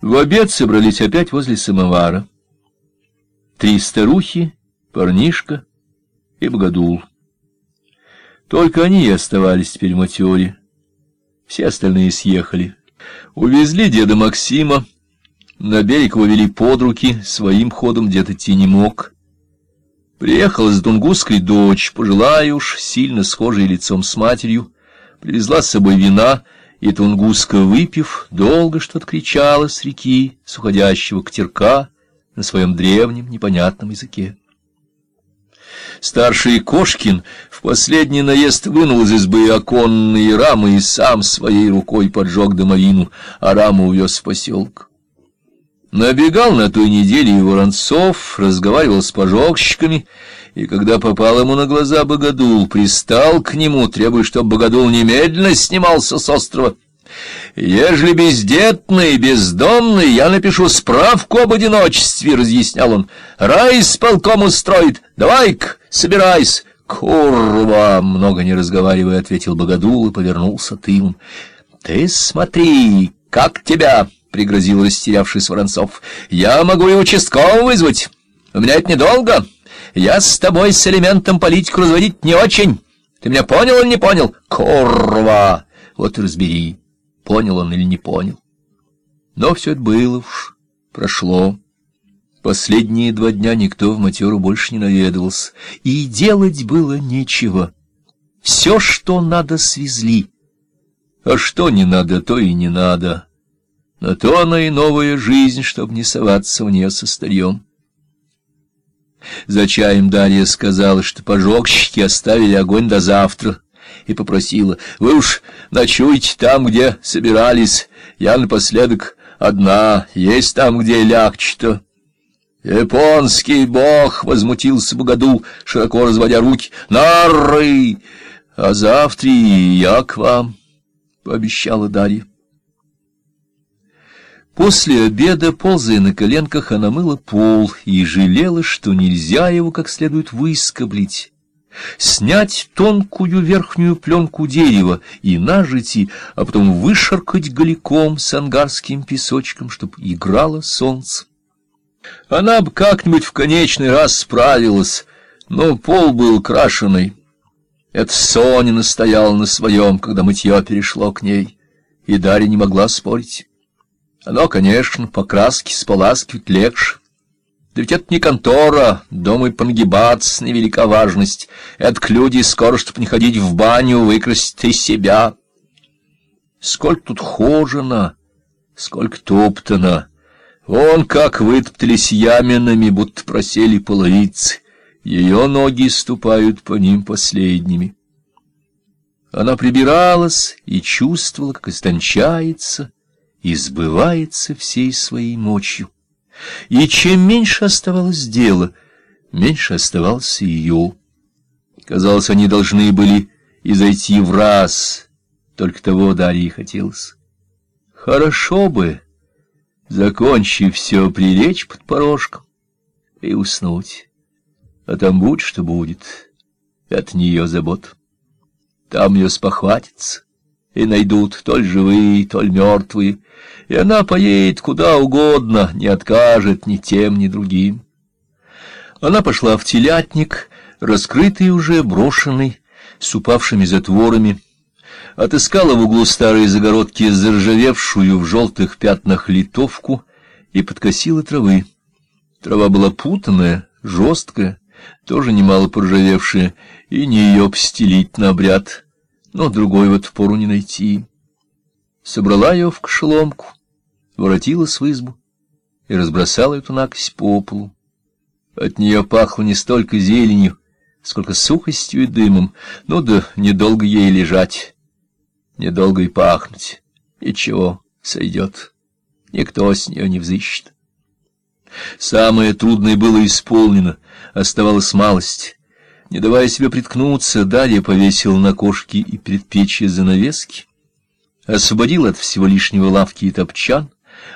В обед собрались опять возле самовара. Три старухи, парнишка и богодул. Только они и оставались теперь в матере. Все остальные съехали. Увезли деда Максима. На берег его вели под руки, своим ходом дед идти не мог. Приехала с Дунгусской дочь, пожилая уж, сильно схожая лицом с матерью, привезла с собой вина, и Тунгуска, выпив, долго что-то кричала с реки, с уходящего катерка, на своем древнем непонятном языке. Старший Кошкин в последний наезд вынул из избы оконные рамы и сам своей рукой поджег домовину, а раму увез в поселок. Набегал на той неделе и Воронцов, разговаривал с пожогщиками, и когда попал ему на глаза Богодул, пристал к нему, требуя, чтобы Богодул немедленно снимался с острова. «Ежели бездетный, бездомный, я напишу справку об одиночестве», — разъяснял он. «Рай с полком устроит. Давай-ка, собирайся». «Курва!» — много не разговаривая, ответил Богодул и повернулся тылом. «Ты смотри, как тебя!» — пригрозил растерявшись Воронцов. — Я могу и участкового вызвать. У меня это недолго. Я с тобой с элементом политику разводить не очень. Ты меня понял или не понял? Корва! Вот и разбери, понял он или не понял. Но все это было уж, прошло. Последние два дня никто в матеру больше не наведывался, и делать было нечего. Все, что надо, свезли. А что не надо, то и не надо. На то она и новая жизнь, чтобы не соваться в нее со старьем. За чаем Дарья сказала, что пожогщики оставили огонь до завтра, и попросила, «Вы уж ночуйте там, где собирались, я напоследок одна, есть там, где лягче-то». «Японский бог!» — возмутился Богодул, широко разводя руки. «Нары! А завтра я к вам!» — пообещала Дарья. После обеда, ползая на коленках, она мыла пол и жалела, что нельзя его как следует выскоблить. Снять тонкую верхнюю пленку дерева и нажити, а потом вышаркать голиком с ангарским песочком, чтоб играло солнце. Она бы как-нибудь в конечный раз справилась, но пол был крашеный. Это Соня настояла на своем, когда мытье перешло к ней, и Дарья не могла спорить. Оно, конечно, покраски споласкивать легче. Да ведь это не контора, дома и понагибаться невелика важность. Это к люди скоро, чтоб не ходить в баню, выкрасить из себя. Сколько тут хожено, сколько топтано. Вон как вытоптались яминами, будто просели половицы. Ее ноги ступают по ним последними. Она прибиралась и чувствовала, как истончается, и сбывается всей своей мощью. И чем меньше оставалось дела, меньше оставалось ее. Казалось, они должны были изойти в раз, только того Дарье хотелось. Хорошо бы, закончив все, прилечь под порожком и уснуть. А там будет, что будет, от нее забот. Там ее спохватится и найдут то ли живые, то ли мертвые, и она поедет куда угодно, не откажет ни тем, ни другим. Она пошла в телятник, раскрытый уже, брошенный, с упавшими затворами, отыскала в углу старой загородки заржавевшую в желтых пятнах литовку и подкосила травы. Трава была путанная, жесткая, тоже немало поржавевшая, и не ее постелить на обряд, но другой вот пору не найти. Собрала ее в кошеломку, воротилась в избу и разбросала эту накось по полу. От нее пахло не столько зеленью, сколько сухостью и дымом. Ну да недолго ей лежать, недолго и пахнуть. Ничего, сойдет. Никто с нее не взыщет. Самое трудное было исполнено, оставалась малость. Не давая себе приткнуться, Дарья повесила на кошки и предпечье занавески, освободила от всего лишнего лавки и топчан,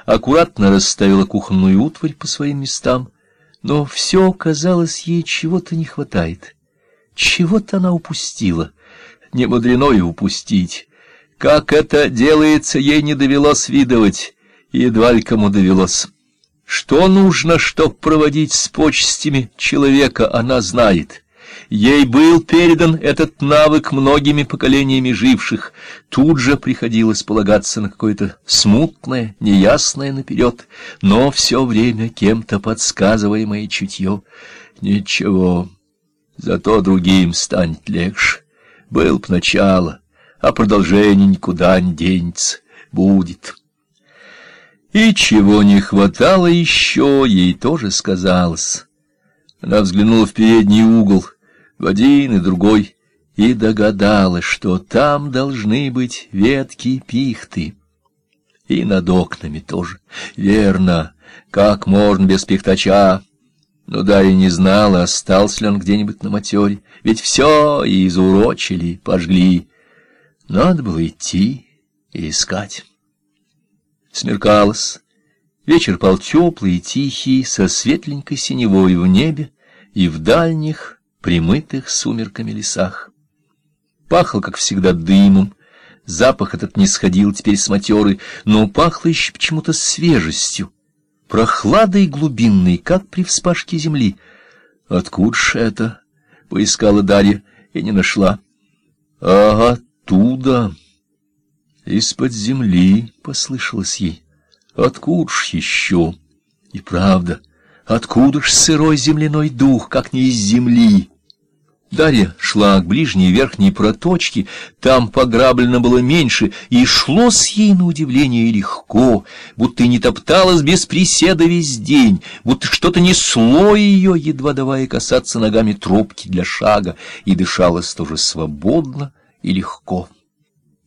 аккуратно расставила кухонную утварь по своим местам, но все, казалось, ей чего-то не хватает. Чего-то она упустила. Не мудрено и упустить. Как это делается, ей не довелось видывать, едва ли кому довелось. Что нужно, чтоб проводить с почестями человека, она знает. Ей был передан этот навык многими поколениями живших. Тут же приходилось полагаться на какое-то смутное, неясное наперед, но все время кем-то подсказываемое чутье. Ничего, зато другим станет легче. Был б начало, а продолжение никуда не денется. Будет. И чего не хватало еще, ей тоже сказалось. Она взглянула в передний угол, в один и другой, и догадалась, что там должны быть ветки пихты. И над окнами тоже. Верно, как можно без пихтача? Ну да, и не знала, остался ли он где-нибудь на матере. Ведь все и изурочили, пожгли. Надо было идти и искать. Смеркалось. Вечер пал теплый и тихий, со светленькой синевой в небе и в дальних, примытых сумерками лесах. Пахло, как всегда, дымом. Запах этот не сходил теперь с матеры, но пахло еще почему-то свежестью, прохладой глубинной, как при вспашке земли. Откуда ж это? — поискала Дарья и не нашла. — А оттуда... Из-под земли послышалось ей. Откуда ж еще? И правда, откуда ж сырой земляной дух, как не из земли? Дарья шла к ближней верхней проточке, там пограблено было меньше, и шло с ей на удивление легко, будто и не топталась без приседа весь день, будто что-то несло ее, едва давая касаться ногами тропки для шага, и дышалось тоже свободно и легко.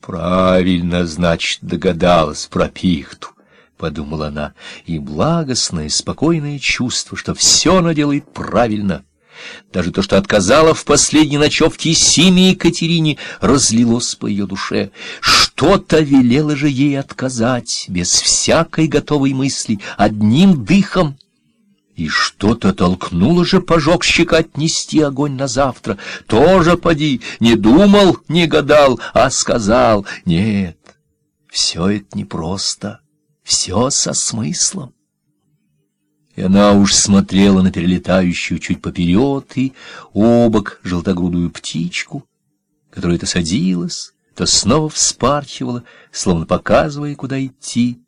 Правильно, значит, догадалась про пихту, — подумала она, и благостное, спокойное чувство, что все она делает правильно. Даже то, что отказала в последней ночевке Симе Екатерине, разлилось по ее душе. Что-то велело же ей отказать, без всякой готовой мысли, одним дыхом. И что-то толкнуло же пожогщика отнести огонь на завтра. Тоже поди, не думал, не гадал, а сказал. Нет, все это непросто, все со смыслом. И она уж смотрела на перелетающую чуть поперед и обок желтогрудую птичку, которая то садилась, то снова вспархивала, словно показывая, куда идти,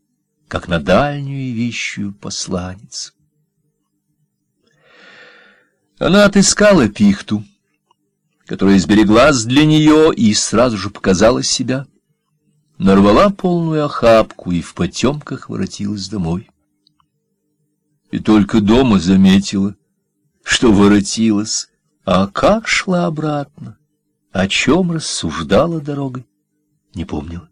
как на дальнюю и вещую посланец. Она отыскала пихту, которая сбереглась для нее и сразу же показала себя. Нарвала полную охапку и в потемках воротилась домой. И только дома заметила, что воротилась, а как шла обратно, о чем рассуждала дорогой, не помнила.